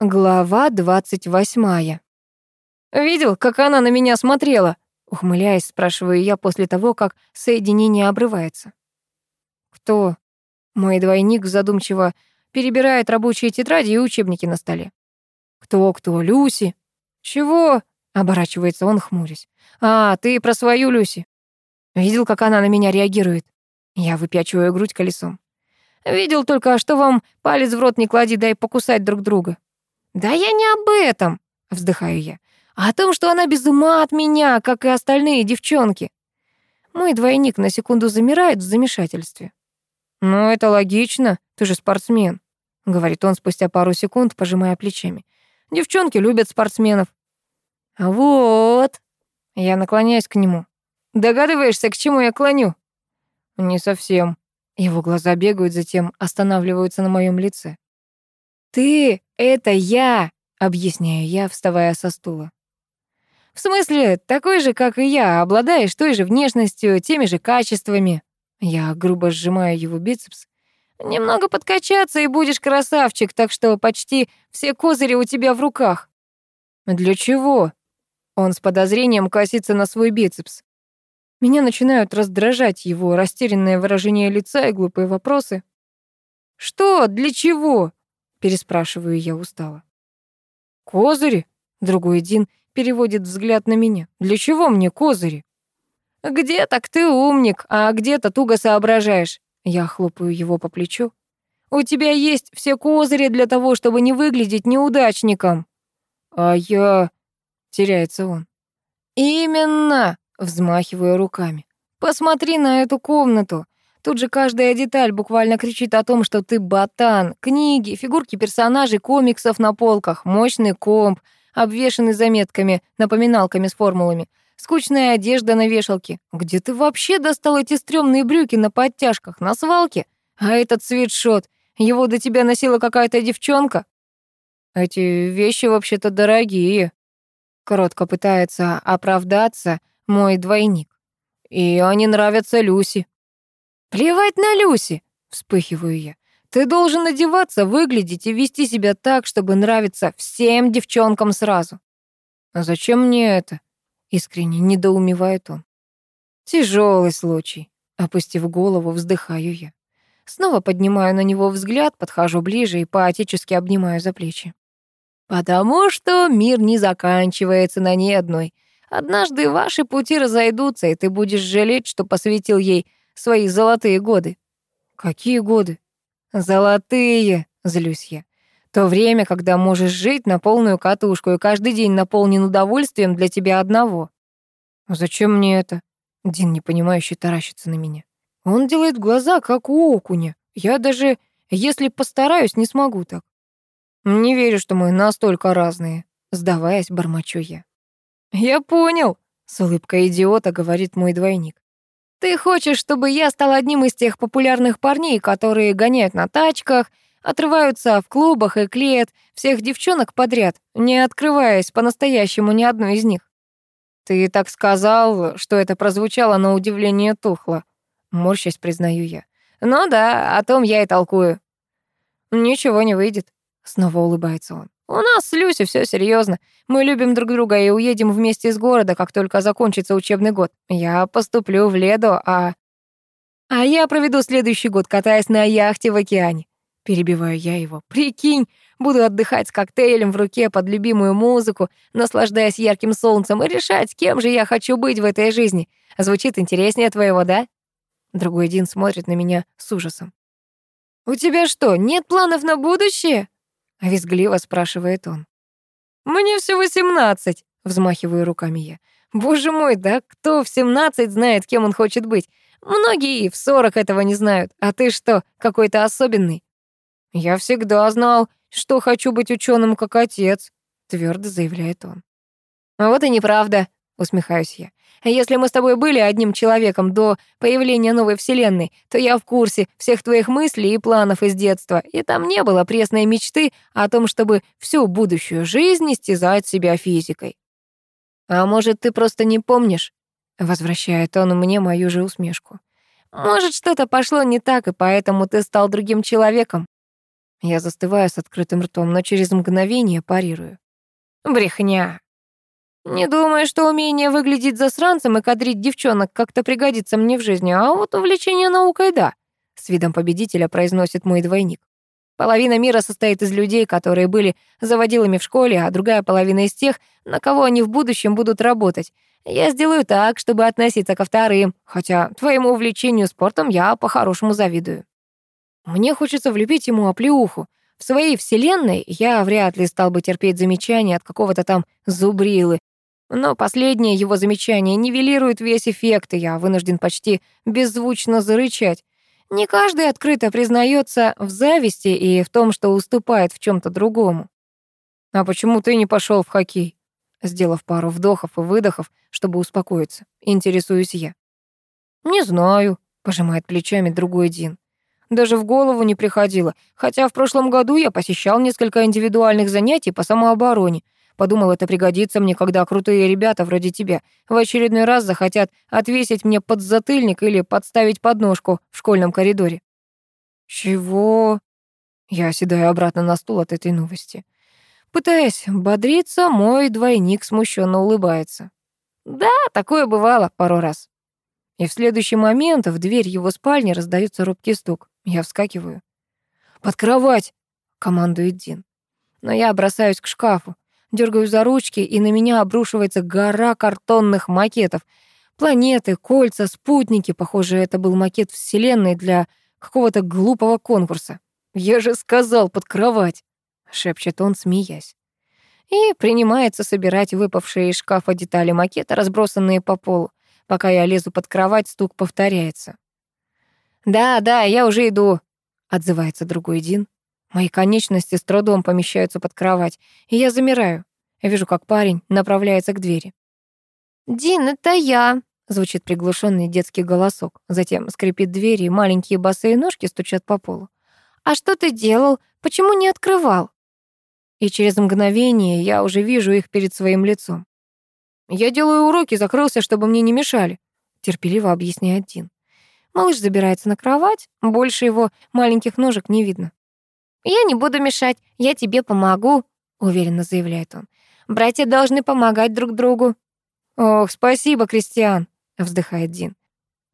Глава двадцать восьмая. «Видел, как она на меня смотрела?» Ухмыляясь, спрашиваю я после того, как соединение обрывается. «Кто?» Мой двойник задумчиво перебирает рабочие тетради и учебники на столе. «Кто-кто? Люси?» «Чего?» — оборачивается он, хмурясь. «А, ты про свою Люси?» Видел, как она на меня реагирует? Я выпячиваю грудь колесом. Видел только, что вам палец в рот не клади, дай покусать друг друга. «Да я не об этом», — вздыхаю я, «а о том, что она без ума от меня, как и остальные девчонки». Мой двойник на секунду замирает в замешательстве. «Ну, это логично, ты же спортсмен», — говорит он спустя пару секунд, пожимая плечами. «Девчонки любят спортсменов». «Вот», — я наклоняюсь к нему. «Догадываешься, к чему я клоню?» «Не совсем». Его глаза бегают, затем останавливаются на моем лице. «Ты — это я», — объясняю я, вставая со стула. «В смысле, такой же, как и я, обладаешь той же внешностью, теми же качествами». Я грубо сжимаю его бицепс. «Немного подкачаться, и будешь красавчик, так что почти все козыри у тебя в руках». «Для чего?» Он с подозрением косится на свой бицепс. Меня начинают раздражать его растерянное выражение лица и глупые вопросы. «Что? Для чего?» Переспрашиваю я устало. Козыри? Другой Дин переводит взгляд на меня. Для чего мне козыри? Где так ты умник, а где-то туго соображаешь. Я хлопаю его по плечу. У тебя есть все козыри для того, чтобы не выглядеть неудачником. А я... Теряется он. Именно, взмахиваю руками. Посмотри на эту комнату. Тут же каждая деталь буквально кричит о том, что ты ботан. Книги, фигурки персонажей, комиксов на полках, мощный комп, обвешанный заметками, напоминалками с формулами, скучная одежда на вешалке. Где ты вообще достал эти стрёмные брюки на подтяжках, на свалке? А этот свитшот, его до тебя носила какая-то девчонка? Эти вещи вообще-то дорогие. Коротко пытается оправдаться мой двойник. И они нравятся Люси. «Плевать на Люси!» — вспыхиваю я. «Ты должен одеваться, выглядеть и вести себя так, чтобы нравиться всем девчонкам сразу». «А зачем мне это?» — искренне недоумевает он. Тяжелый случай. Опустив голову, вздыхаю я. Снова поднимаю на него взгляд, подхожу ближе и поотечески обнимаю за плечи. «Потому что мир не заканчивается на ней одной. Однажды ваши пути разойдутся, и ты будешь жалеть, что посвятил ей свои золотые годы. Какие годы? Золотые, злюсь я. То время, когда можешь жить на полную катушку, и каждый день наполнен удовольствием для тебя одного. Зачем мне это? Дин непонимающе таращится на меня. Он делает глаза, как у окуня. Я даже, если постараюсь, не смогу так. Не верю, что мы настолько разные. Сдаваясь, бормочу я. Я понял, с улыбкой идиота говорит мой двойник. Ты хочешь, чтобы я стал одним из тех популярных парней, которые гоняют на тачках, отрываются в клубах и клеят всех девчонок подряд, не открываясь по-настоящему ни одной из них? Ты так сказал, что это прозвучало на удивление тухло. Морщась, признаю я. Ну да, о том я и толкую. Ничего не выйдет. Снова улыбается он. У нас с Люси все серьезно. Мы любим друг друга и уедем вместе из города, как только закончится учебный год. Я поступлю в Ледо, а... А я проведу следующий год, катаясь на яхте в океане. Перебиваю я его. Прикинь, буду отдыхать с коктейлем в руке под любимую музыку, наслаждаясь ярким солнцем и решать, кем же я хочу быть в этой жизни. Звучит интереснее твоего, да? Другой Дин смотрит на меня с ужасом. «У тебя что, нет планов на будущее?» — визгливо спрашивает он. «Мне всего семнадцать», — взмахиваю руками я. «Боже мой, да кто в семнадцать знает, кем он хочет быть? Многие в сорок этого не знают. А ты что, какой-то особенный?» «Я всегда знал, что хочу быть ученым, как отец», — твердо заявляет он. «Вот и неправда», — усмехаюсь я. Если мы с тобой были одним человеком до появления новой вселенной, то я в курсе всех твоих мыслей и планов из детства, и там не было пресной мечты о том, чтобы всю будущую жизнь истязать себя физикой. А может, ты просто не помнишь? Возвращает он мне мою же усмешку. Может, что-то пошло не так, и поэтому ты стал другим человеком. Я застываю с открытым ртом, но через мгновение парирую. Брехня. Не думаю, что умение выглядеть засранцем и кадрить девчонок как-то пригодится мне в жизни, а вот увлечение наукой — да, — с видом победителя произносит мой двойник. Половина мира состоит из людей, которые были заводилами в школе, а другая половина из тех, на кого они в будущем будут работать. Я сделаю так, чтобы относиться ко вторым, хотя твоему увлечению спортом я по-хорошему завидую. Мне хочется влепить ему оплеуху. В своей вселенной я вряд ли стал бы терпеть замечания от какого-то там зубрилы. Но последнее его замечание нивелирует весь эффект, и я вынужден почти беззвучно зарычать. Не каждый открыто признается в зависти и в том, что уступает в чем то другому. «А почему ты не пошел в хоккей?» Сделав пару вдохов и выдохов, чтобы успокоиться, интересуюсь я. «Не знаю», — пожимает плечами другой Дин. Даже в голову не приходило, хотя в прошлом году я посещал несколько индивидуальных занятий по самообороне. Подумал, это пригодится мне, когда крутые ребята вроде тебя в очередной раз захотят отвесить мне подзатыльник или подставить подножку в школьном коридоре. Чего? Я оседаю обратно на стул от этой новости. Пытаясь бодриться, мой двойник смущенно улыбается. Да, такое бывало пару раз. И в следующий момент в дверь его спальни раздается робкий стук. Я вскакиваю. «Под кровать!» — командует Дин. Но я бросаюсь к шкафу, дергаю за ручки, и на меня обрушивается гора картонных макетов. Планеты, кольца, спутники. Похоже, это был макет Вселенной для какого-то глупого конкурса. «Я же сказал, под кровать!» — шепчет он, смеясь. И принимается собирать выпавшие из шкафа детали макета, разбросанные по полу. Пока я лезу под кровать, стук повторяется. «Да, да, я уже иду», — отзывается другой Дин. Мои конечности с трудом помещаются под кровать, и я замираю. Я вижу, как парень направляется к двери. «Дин, это я», — звучит приглушенный детский голосок. Затем скрипит дверь, и маленькие босые ножки стучат по полу. «А что ты делал? Почему не открывал?» И через мгновение я уже вижу их перед своим лицом. «Я делаю уроки, закрылся, чтобы мне не мешали», — терпеливо объясняет Дин. Малыш забирается на кровать, больше его маленьких ножек не видно. «Я не буду мешать, я тебе помогу», — уверенно заявляет он. «Братья должны помогать друг другу». «Ох, спасибо, Кристиан», — вздыхает Дин.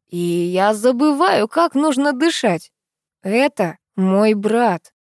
«И я забываю, как нужно дышать. Это мой брат».